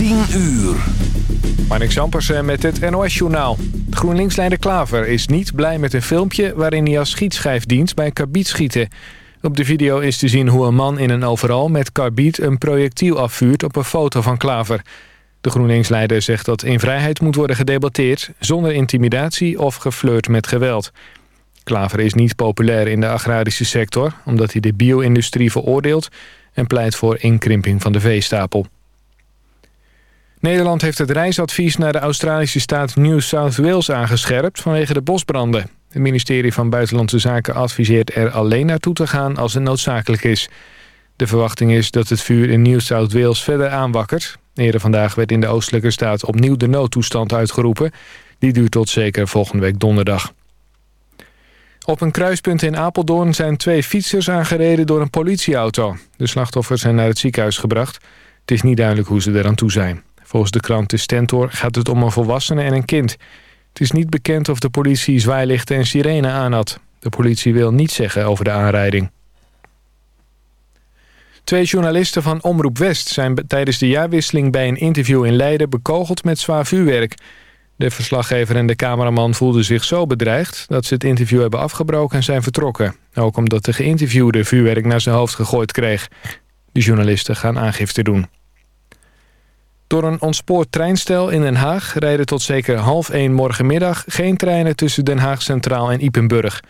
10 uur. Marnik Zampersen met het NOS-journaal. GroenLinks-leider Klaver is niet blij met een filmpje... waarin hij als schietschijf dient bij karbietschieten. Op de video is te zien hoe een man in een overal met karbiet... een projectiel afvuurt op een foto van Klaver. De GroenLinks-leider zegt dat in vrijheid moet worden gedebatteerd... zonder intimidatie of geflirt met geweld. Klaver is niet populair in de agrarische sector... omdat hij de bio-industrie veroordeelt... en pleit voor inkrimping van de veestapel. Nederland heeft het reisadvies naar de Australische staat New South Wales aangescherpt vanwege de bosbranden. Het ministerie van Buitenlandse Zaken adviseert er alleen naartoe te gaan als het noodzakelijk is. De verwachting is dat het vuur in New South Wales verder aanwakkert. Eerder vandaag werd in de oostelijke staat opnieuw de noodtoestand uitgeroepen. Die duurt tot zeker volgende week donderdag. Op een kruispunt in Apeldoorn zijn twee fietsers aangereden door een politieauto. De slachtoffers zijn naar het ziekenhuis gebracht. Het is niet duidelijk hoe ze eraan toe zijn. Volgens de krant De Stentor gaat het om een volwassene en een kind. Het is niet bekend of de politie zwaailichten en sirene aan had. De politie wil niets zeggen over de aanrijding. Twee journalisten van Omroep West zijn tijdens de jaarwisseling bij een interview in Leiden bekogeld met zwaar vuurwerk. De verslaggever en de cameraman voelden zich zo bedreigd dat ze het interview hebben afgebroken en zijn vertrokken. Ook omdat de geïnterviewde vuurwerk naar zijn hoofd gegooid kreeg. De journalisten gaan aangifte doen. Door een ontspoord treinstel in Den Haag rijden tot zeker half één morgenmiddag geen treinen tussen Den Haag Centraal en Ipenburg.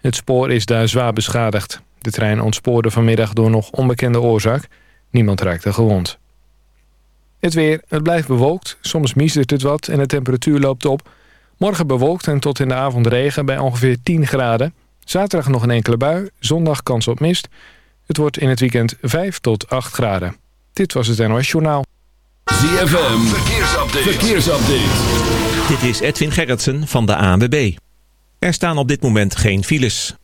Het spoor is daar zwaar beschadigd. De trein ontspoorde vanmiddag door nog onbekende oorzaak. Niemand raakte gewond. Het weer, het blijft bewolkt, soms miezert het wat en de temperatuur loopt op. Morgen bewolkt en tot in de avond regen bij ongeveer 10 graden. Zaterdag nog een enkele bui, zondag kans op mist. Het wordt in het weekend 5 tot 8 graden. Dit was het NOS Journaal. ZFM, verkeersupdate. verkeersupdate. Dit is Edwin Gerritsen van de ANWB. Er staan op dit moment geen files.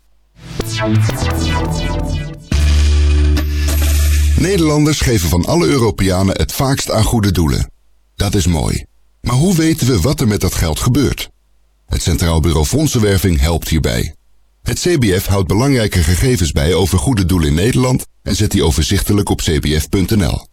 Nederlanders geven van alle Europeanen het vaakst aan goede doelen. Dat is mooi. Maar hoe weten we wat er met dat geld gebeurt? Het Centraal Bureau Fondsenwerving helpt hierbij. Het CBF houdt belangrijke gegevens bij over goede doelen in Nederland en zet die overzichtelijk op cbf.nl.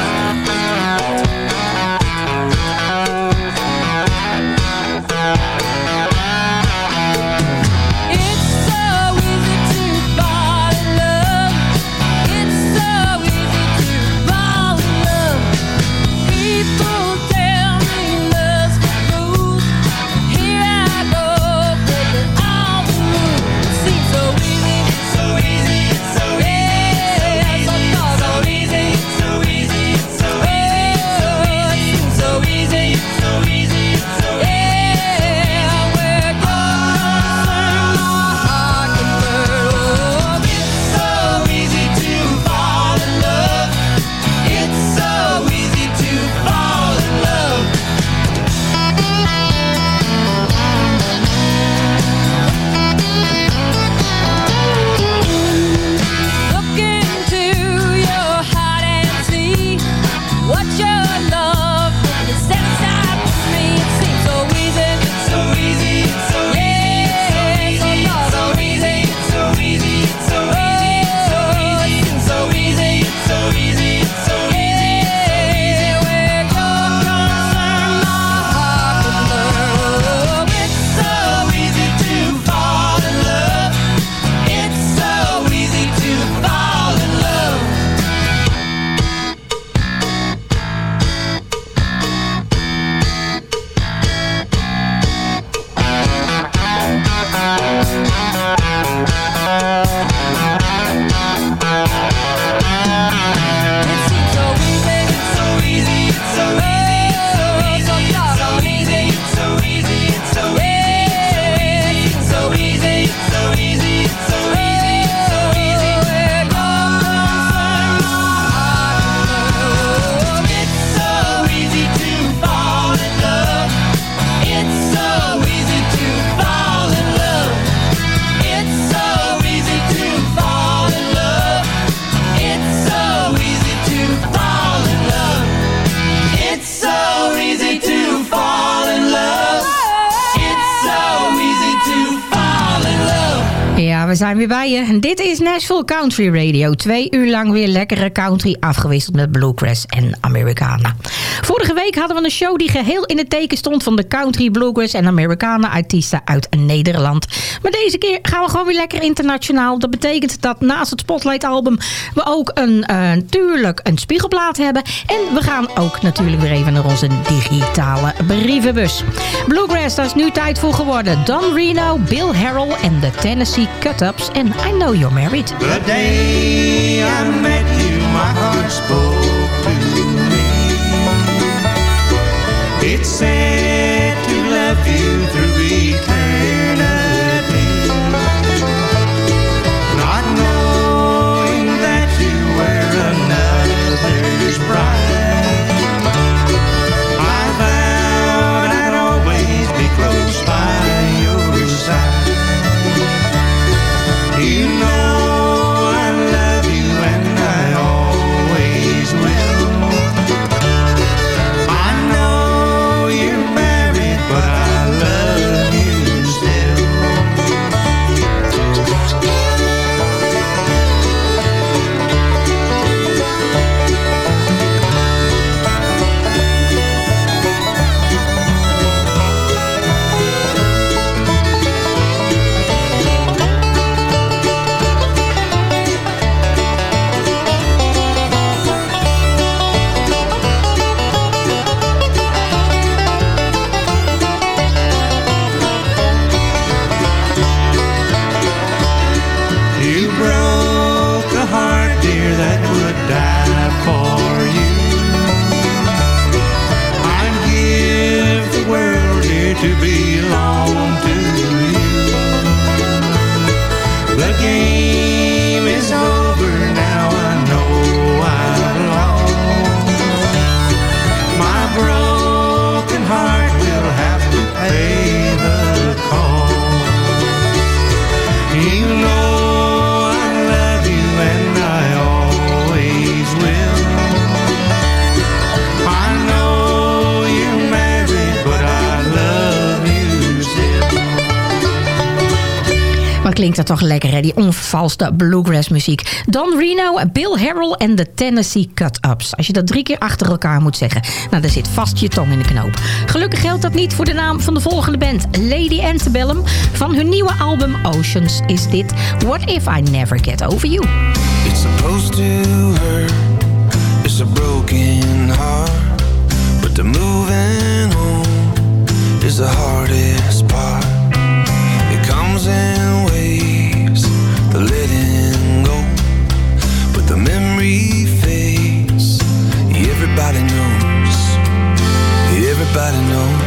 Weer bij je. Dit is Nashville Country Radio. Twee uur lang weer lekkere country afgewisseld met bluegrass en Americana. Vorige week hadden we een show die geheel in het teken stond... van de country, bluegrass en Americana artiesten uit Nederland. Maar deze keer gaan we gewoon weer lekker internationaal. Dat betekent dat naast het Spotlight album... we ook een, uh, natuurlijk een spiegelplaat hebben. En we gaan ook natuurlijk weer even naar onze digitale brievenbus. Bluegrass, daar is nu tijd voor geworden. Don Reno, Bill Harrell en de Tennessee Cut-Ups. En I Know You're Married. The day I met you, my heart Say. Toch lekker, hè? Die onvervalste bluegrass muziek. Don Reno, Bill Harrell en de Tennessee Cut-Ups. Als je dat drie keer achter elkaar moet zeggen, nou, dan zit vast je tong in de knoop. Gelukkig geldt dat niet voor de naam van de volgende band. Lady Antebellum. Van hun nieuwe album Oceans is dit What If I Never Get Over You. It's supposed to hurt. It's a broken heart. But the moving on is the hardest part. It comes in Everybody knows. Everybody knows.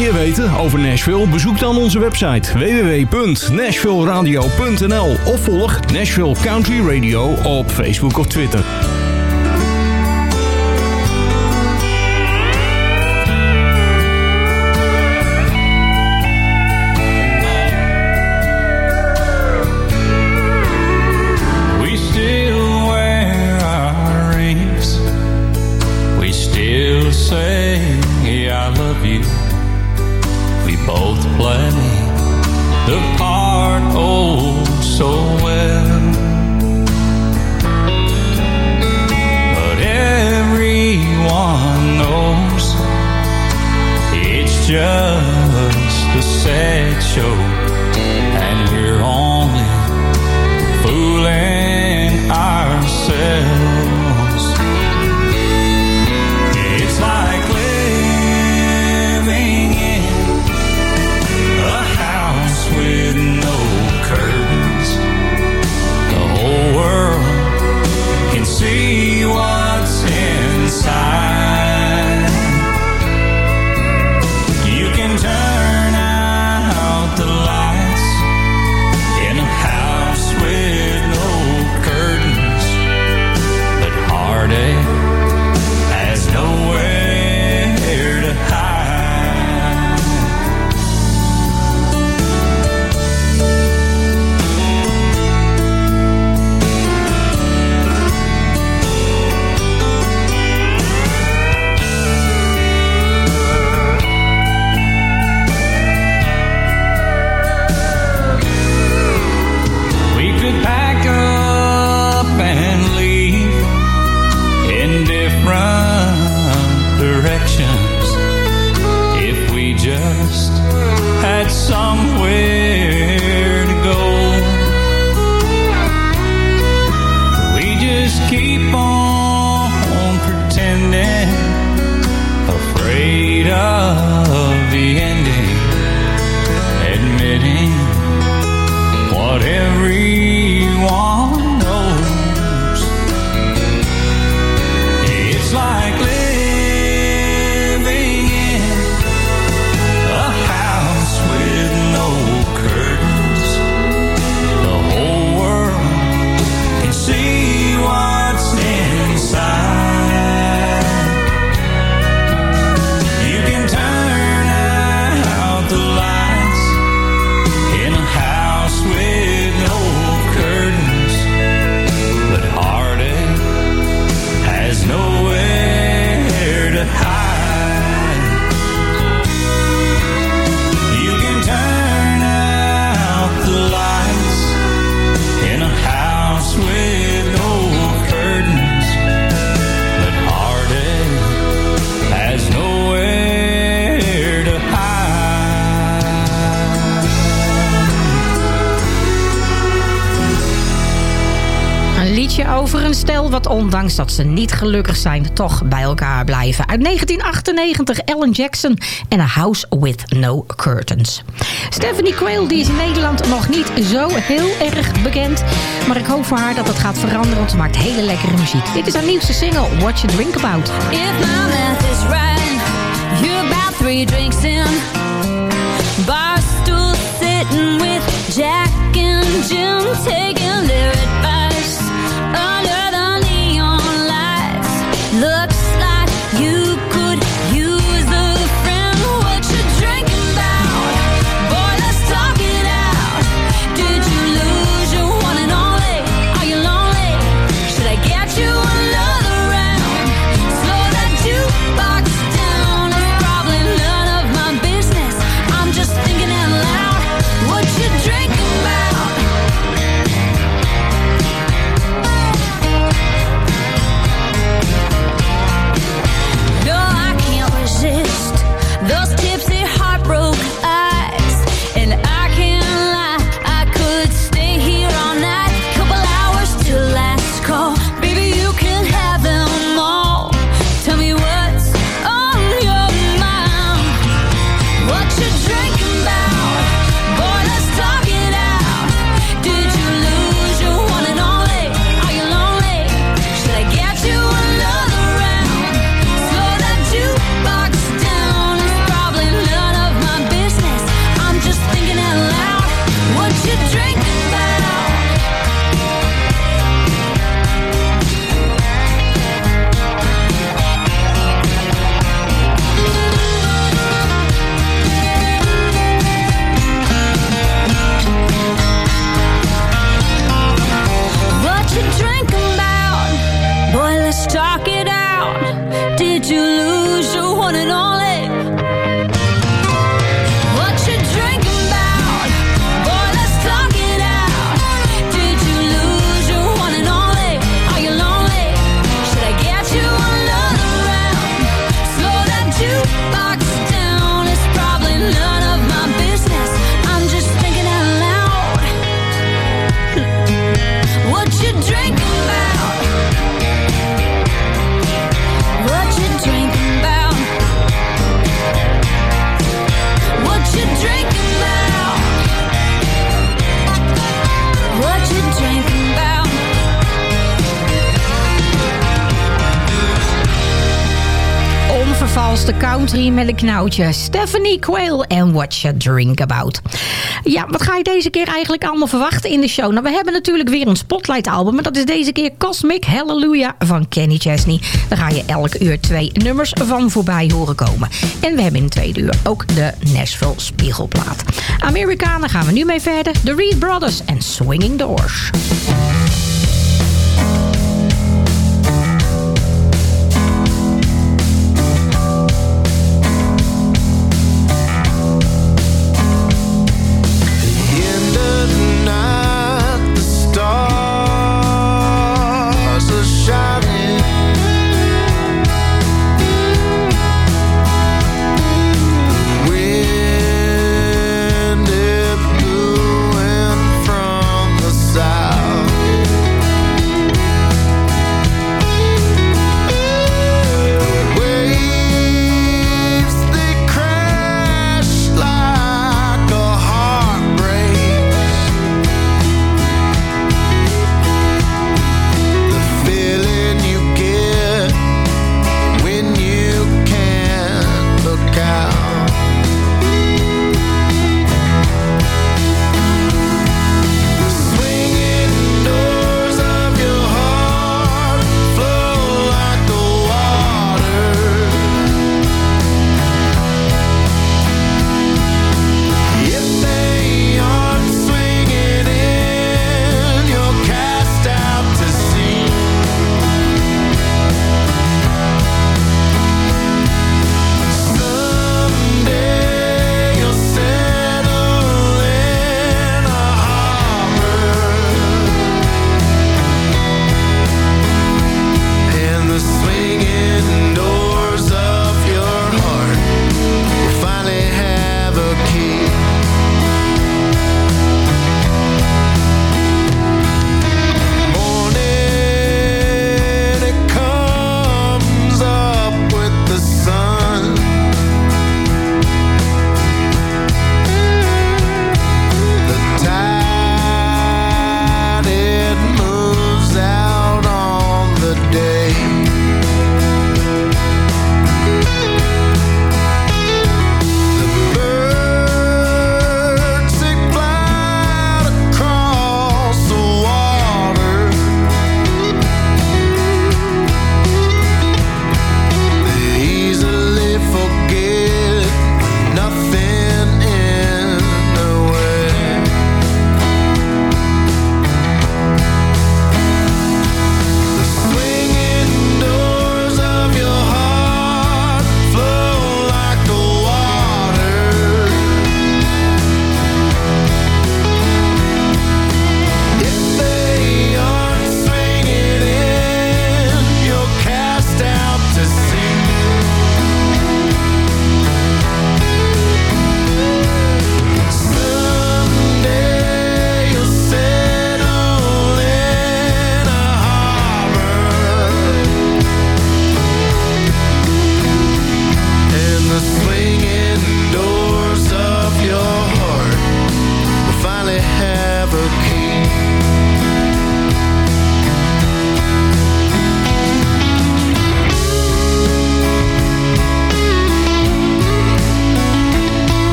Meer weten over Nashville? Bezoek dan onze website www.nashvilleradio.nl of volg Nashville Country Radio op Facebook of Twitter. ondanks dat ze niet gelukkig zijn, toch bij elkaar blijven. Uit 1998 Ellen Jackson en A House With No Curtains. Stephanie Quayle die is in Nederland nog niet zo heel erg bekend. Maar ik hoop voor haar dat dat gaat veranderen, want ze maakt hele lekkere muziek. Dit is haar nieuwste single, What You Drink About. Met een knoutje. Stephanie Quayle en What You Drink About. Ja, wat ga je deze keer eigenlijk allemaal verwachten in de show? Nou, we hebben natuurlijk weer een Spotlight album. En dat is deze keer Cosmic Hallelujah van Kenny Chesney. Daar ga je elke uur twee nummers van voorbij horen komen. En we hebben in de tweede uur ook de Nashville Spiegelplaat. Amerikanen gaan we nu mee verder. The Reed Brothers en Swinging Doors.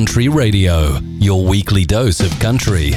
Country Radio, your weekly dose of country.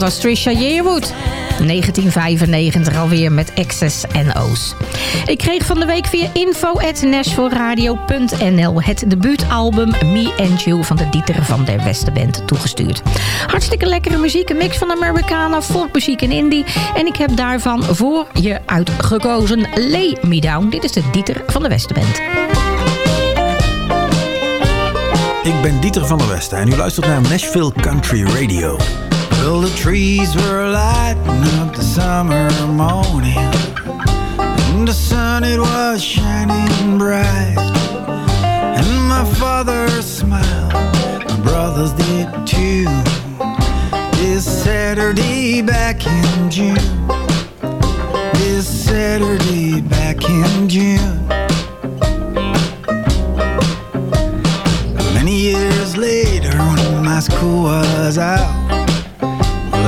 dat was Trisha Yearwood. 1995 alweer met X's en O's. Ik kreeg van de week via info.nashvilleradio.nl het debuutalbum Me and You van de Dieter van der Westenband toegestuurd. Hartstikke lekkere muziek, een mix van Americana, folkmuziek en indie. En ik heb daarvan voor je uitgekozen Lay Me Down. Dit is de Dieter van der Westenband. Ik ben Dieter van der Westen en u luistert naar Nashville Country Radio. Well, the trees were lighting up the summer morning. And the sun, it was shining bright. And my father smiled, my brothers did too. This Saturday back in June. This Saturday back in June. Many years later when my school was out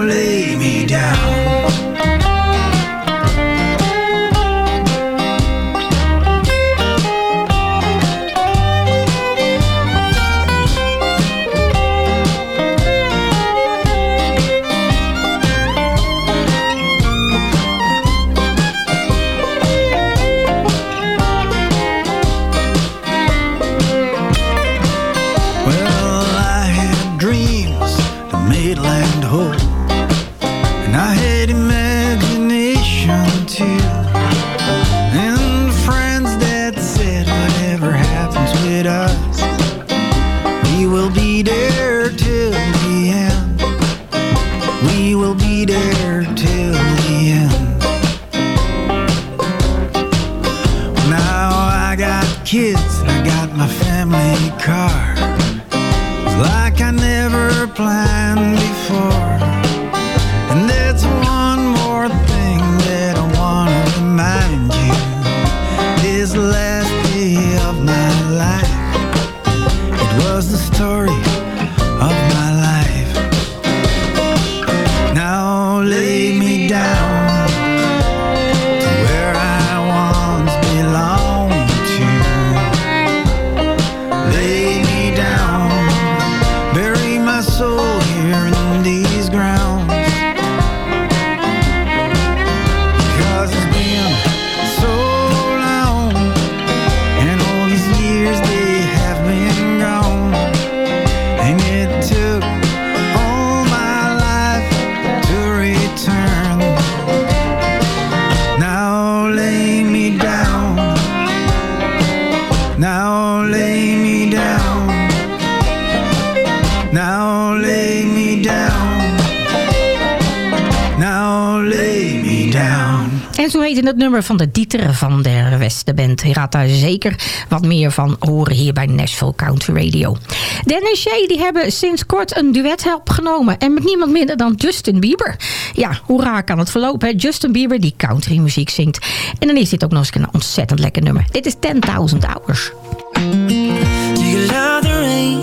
no le in het nummer van de Dieter van der Westenband. Je gaat daar zeker wat meer van horen hier bij Nashville Country Radio. Dennis J. die hebben sinds kort een duet genomen. En met niemand minder dan Justin Bieber. Ja, hoera kan het verlopen. Hè? Justin Bieber die country muziek zingt. En dan is dit ook nog eens een ontzettend lekker nummer. Dit is 10.000 Hours.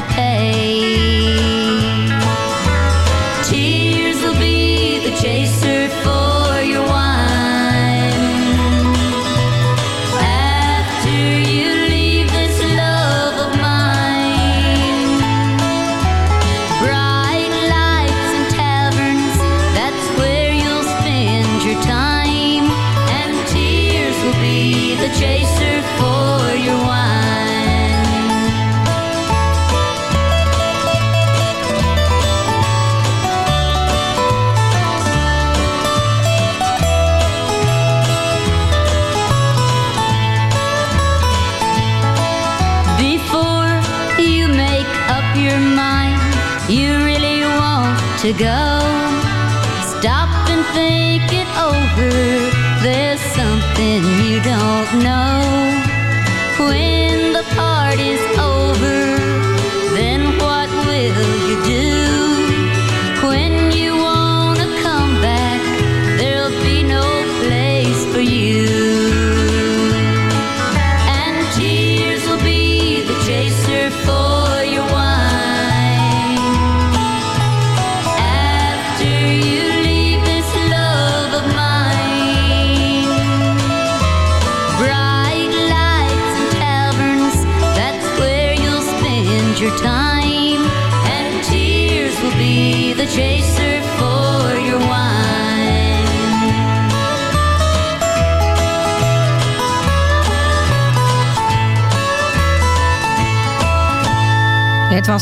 to pay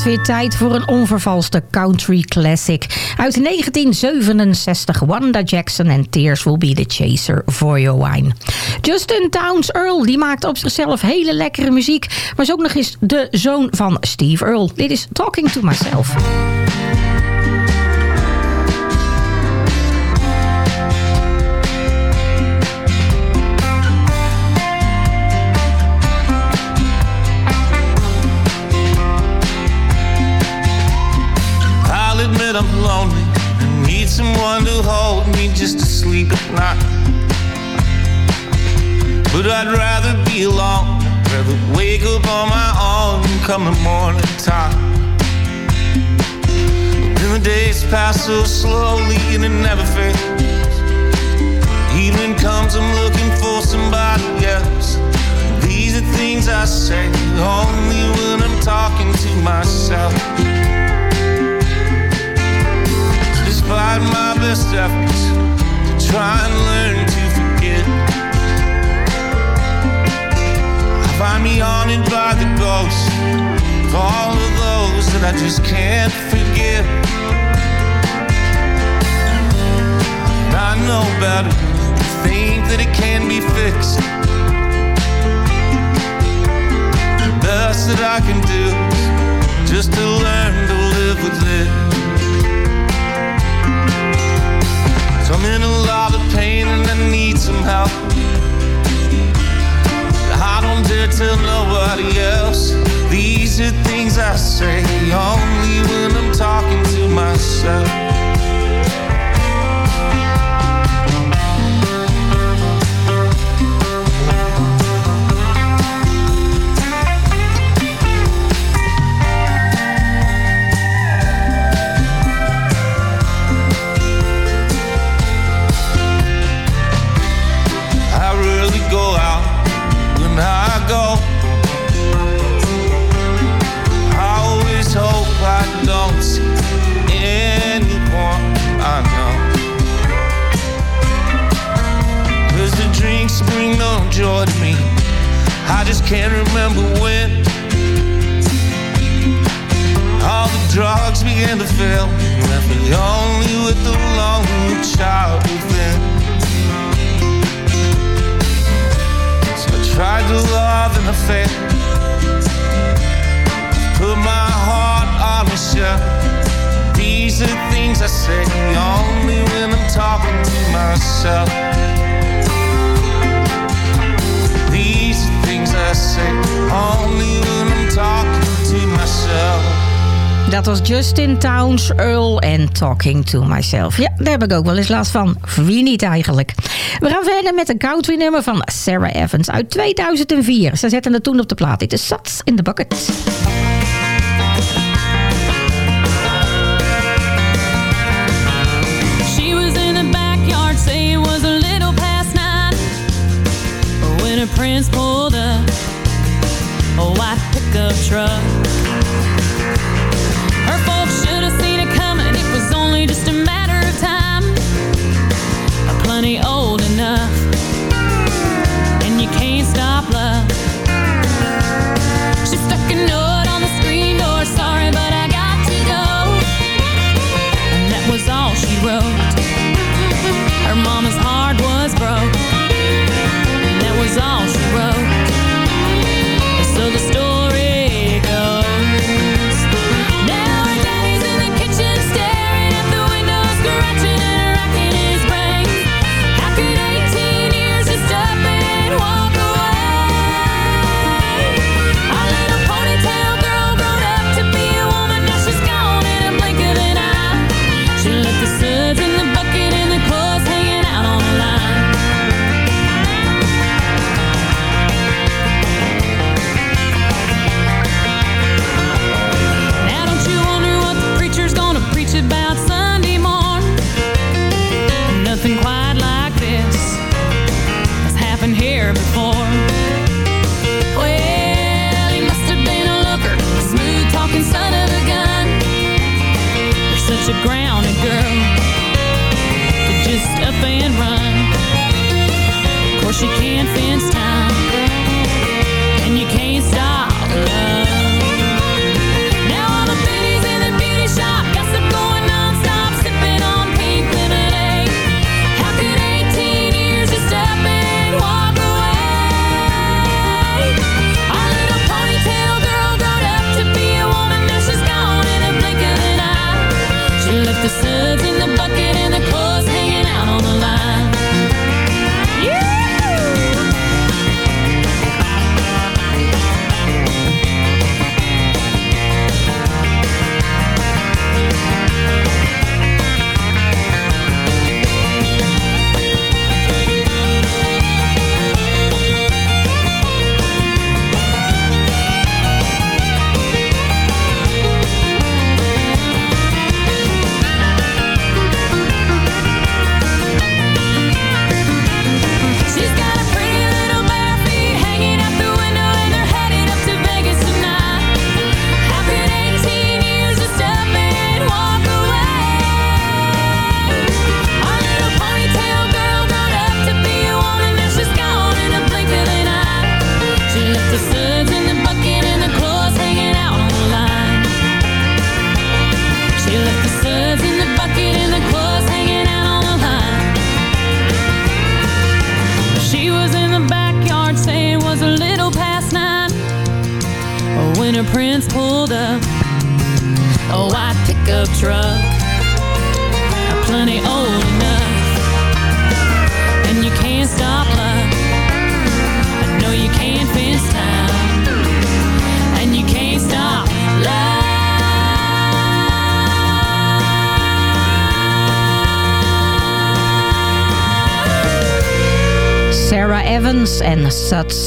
weer tijd voor een onvervalste country classic. Uit 1967, Wanda Jackson en Tears Will Be The Chaser for Your Wine. Justin Towns Earl, die maakt op zichzelf hele lekkere muziek. Maar is ook nog eens de zoon van Steve Earl. Dit is Talking To Myself. Sleep at night. But I'd rather be alone. Rather wake up on my own come the morning time. Then the days pass so slowly and it never fades. Evening comes, I'm looking for somebody else. These are things I say only when I'm talking to myself. Despite my best efforts to try and learn to forget, I find me haunted by the ghosts of all of those that I just can't forget. And I know better think that it can be fixed. The best that I can do is just to learn to live with it. I'm in a lot of pain and I need some help. I don't dare tell nobody else. These are things I say only when I'm talking to myself. Towns, Earl en Talking to Myself. Ja, daar heb ik ook wel eens last van. Wie niet eigenlijk. We gaan verder met een country nummer van Sarah Evans uit 2004. Ze zetten het toen op de plaat. Dit is Sats in the Bucket.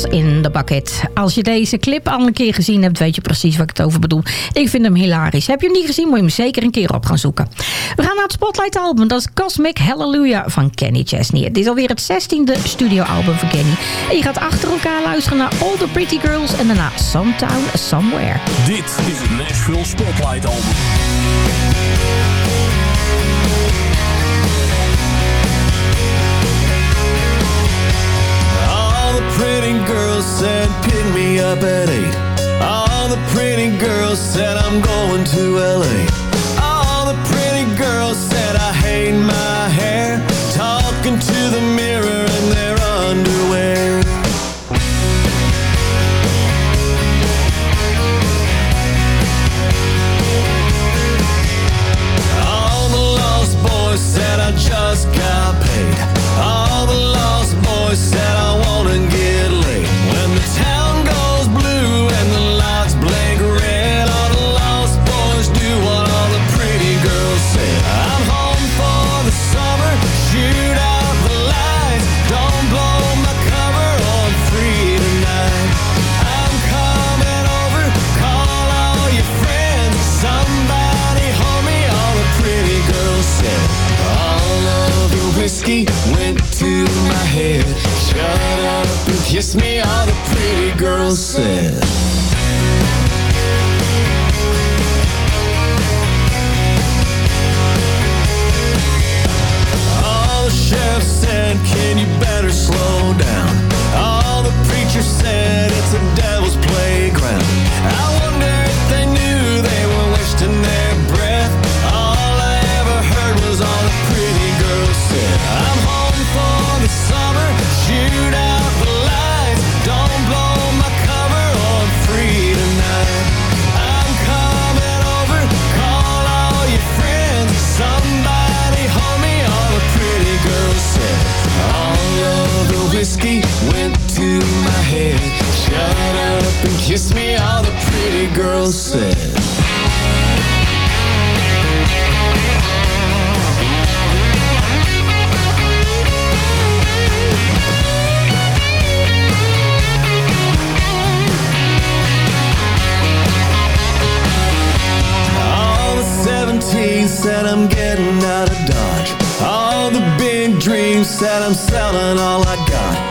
In de Bucket. Als je deze clip al een keer gezien hebt, weet je precies wat ik het over bedoel. Ik vind hem hilarisch. Heb je hem niet gezien, moet je hem zeker een keer op gaan zoeken. We gaan naar het Spotlight album. Dat is Cosmic Hallelujah van Kenny Chesney. Dit is alweer het 16e studioalbum van Kenny. En je gaat achter elkaar luisteren naar All the Pretty Girls en daarna Sometown Somewhere. Dit is het Nashville Spotlight album. pretty girls said, pick me up at 8. All the pretty girls said, I'm going to L.A. All the pretty girls said, I hate my hair. Talking to the girl the chef said, Can you better slow down? All the preachers said, Kiss me, all the pretty girls said. said I'm getting out of Dodge All the big dreams said I'm selling all I got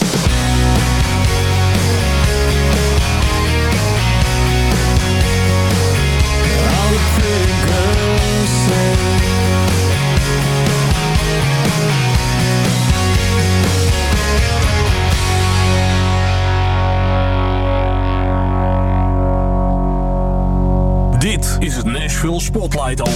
Nashville Spotlight album.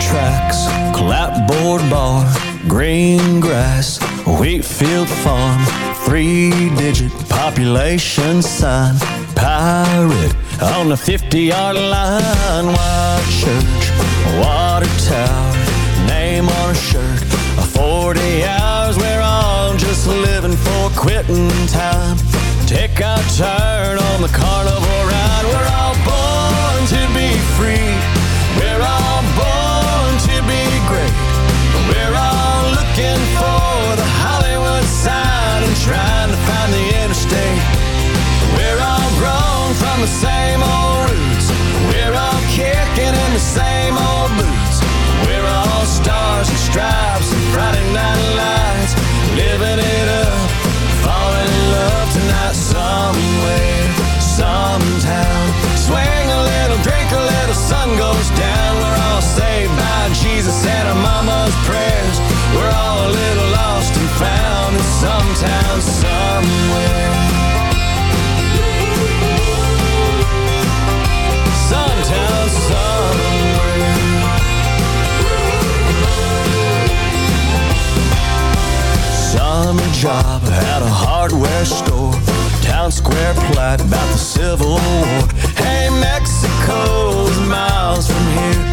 tracks, clapboard bar, green grass, Wheatfield farm, three digit population sign, pirate on the 50 yard line, white church water tower, name on a shirt, a 40 hours we're all just living for quitting time. Take our turn on the carnival ride. We're all born to be free. We're all born to be great. We're all hardware store Town square plot about the Civil War. Hey, Mexico's miles from here.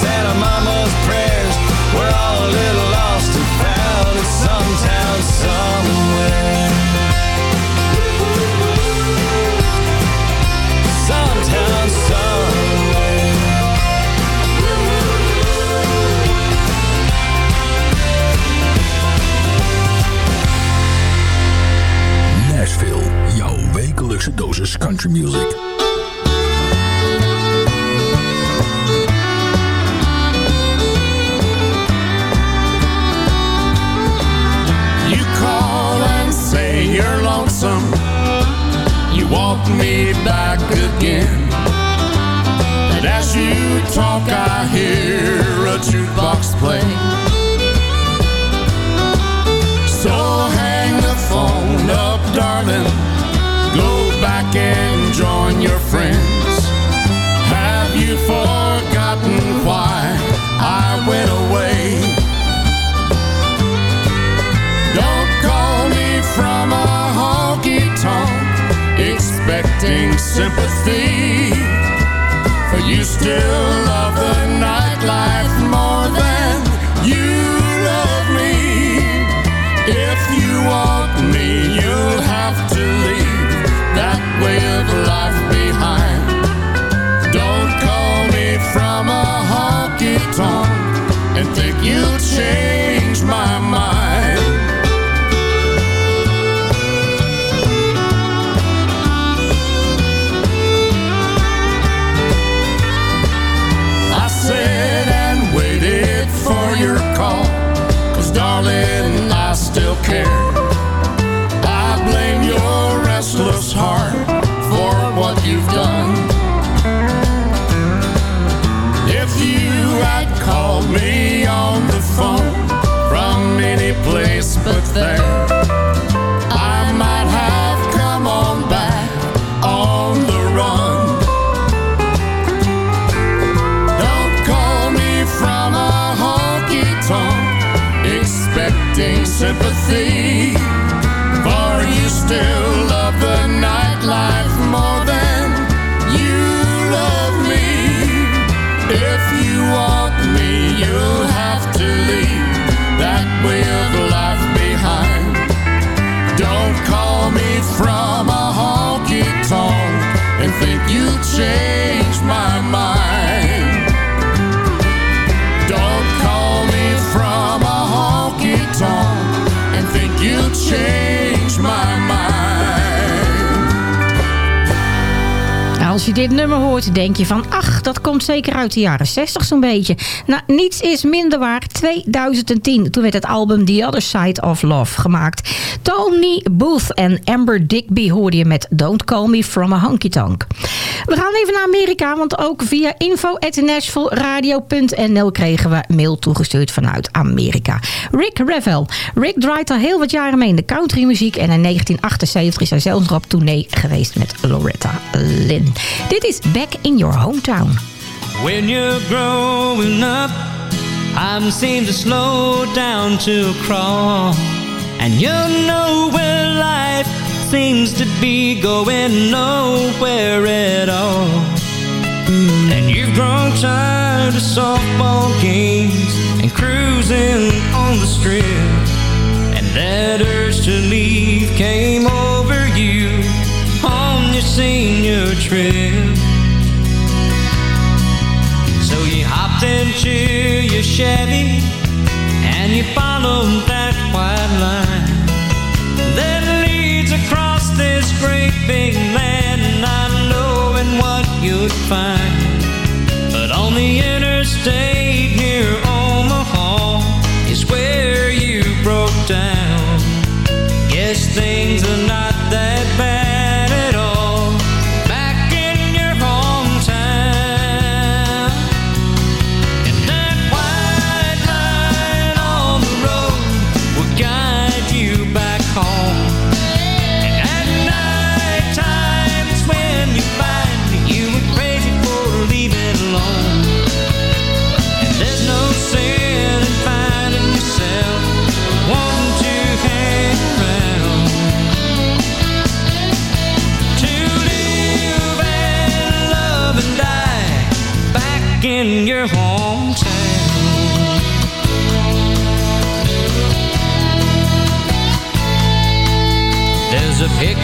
Santa Mama's prayers. We're all a little lost and found in some town somewhere. Some town somewhere. Nashville, jouw wekelijkse dosis country music. Dit nummer hoort, denk je van... ach, dat komt zeker uit de jaren 60 zo'n beetje. Nou, niets is minder waar. 2010, toen werd het album The Other Side of Love gemaakt. Tony Booth en Amber Digby hoorde je met Don't Call Me From A Honky Tonk. We gaan even naar Amerika, want ook via info.nashvilleradio.nl kregen we mail toegestuurd vanuit Amerika. Rick Revel. Rick draait al heel wat jaren mee in de countrymuziek en in 1978 is hij zelfs nog op tournee geweest met Loretta Lynn. Dit is Back in Your Hometown. When you're growing up, time seems to slow down to crawl. And you know where life seems to be going nowhere at all. And you've grown tired of softball games and cruising on the strip. And that urge to leave came on senior trip. So you hopped into your Chevy and you followed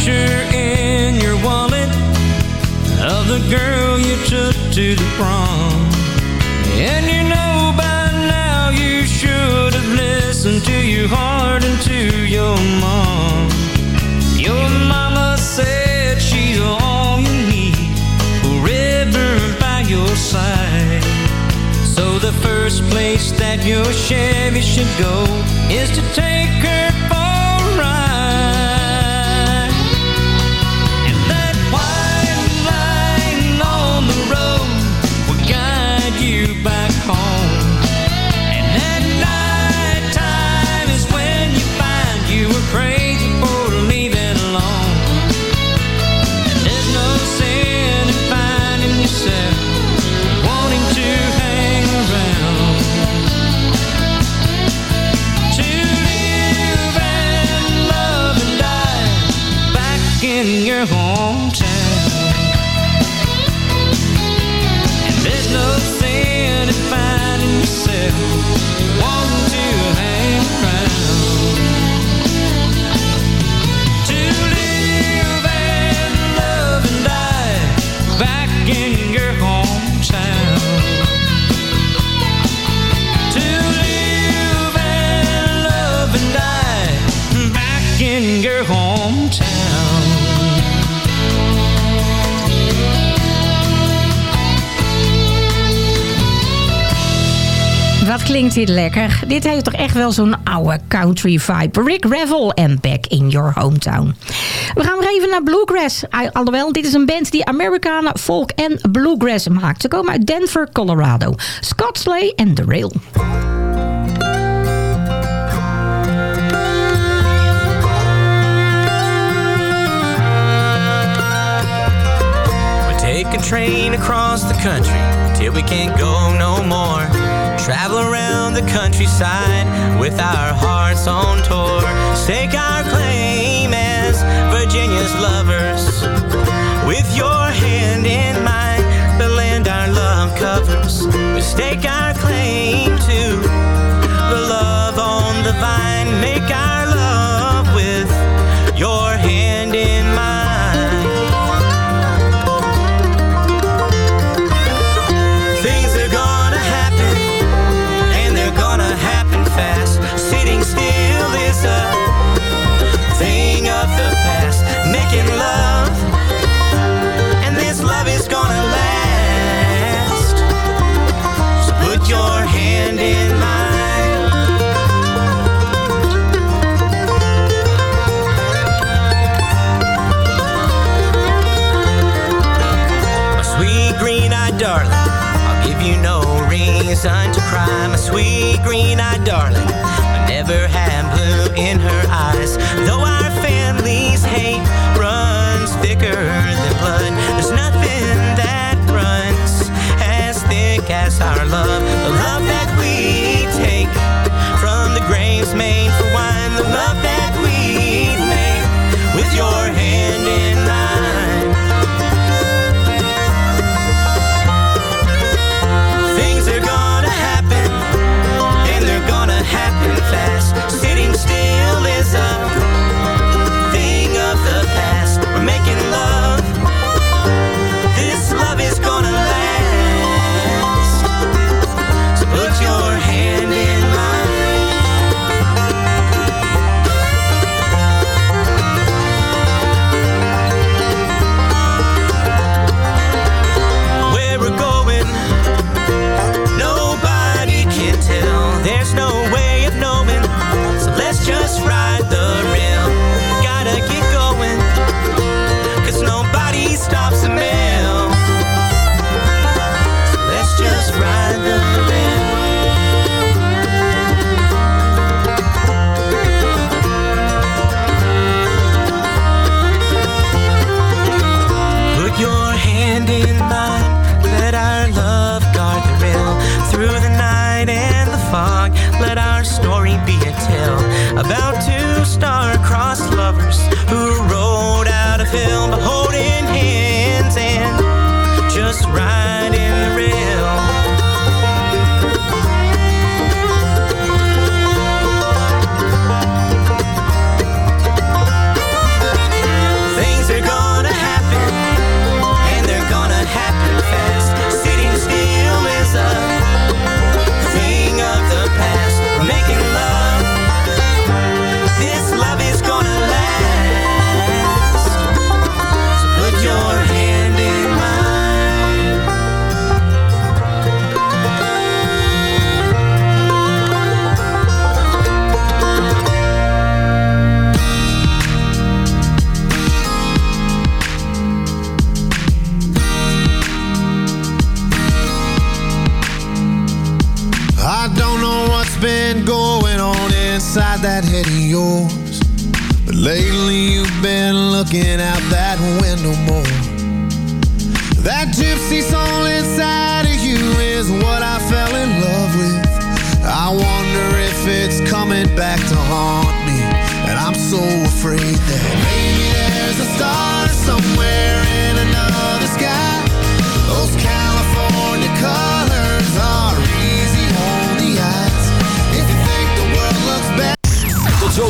picture in your wallet of the girl you took to the prom. And you know by now you should have listened to your heart and to your mom. Your mama said she's all you need, a river by your side. So the first place that your Chevy should go is to take her klinkt dit lekker. Dit heeft toch echt wel zo'n oude country vibe. Rick Revel en Back in Your Hometown. We gaan weer even naar Bluegrass. Alhoewel, dit is een band die Americana, folk en bluegrass maakt. Ze komen uit Denver, Colorado. Scott Slay en The Rail. We take a train across the country till we can't go no more. Travel around the countryside with our hearts on tour. Stake our claim as Virginia's lovers. With your hand in mine, the land our love covers. We stake our claim to the love on the vine. Make our sweet green-eyed darling. I never had blue in her eyes, though our family's hate runs thicker than blood. There's nothing that runs as thick as our love, love about two star-crossed lovers who rode out of hell, looking out that window more. That gypsy soul inside of you is what I fell in love with. I wonder if it's coming back to haunt me. And I'm so afraid that maybe there's a star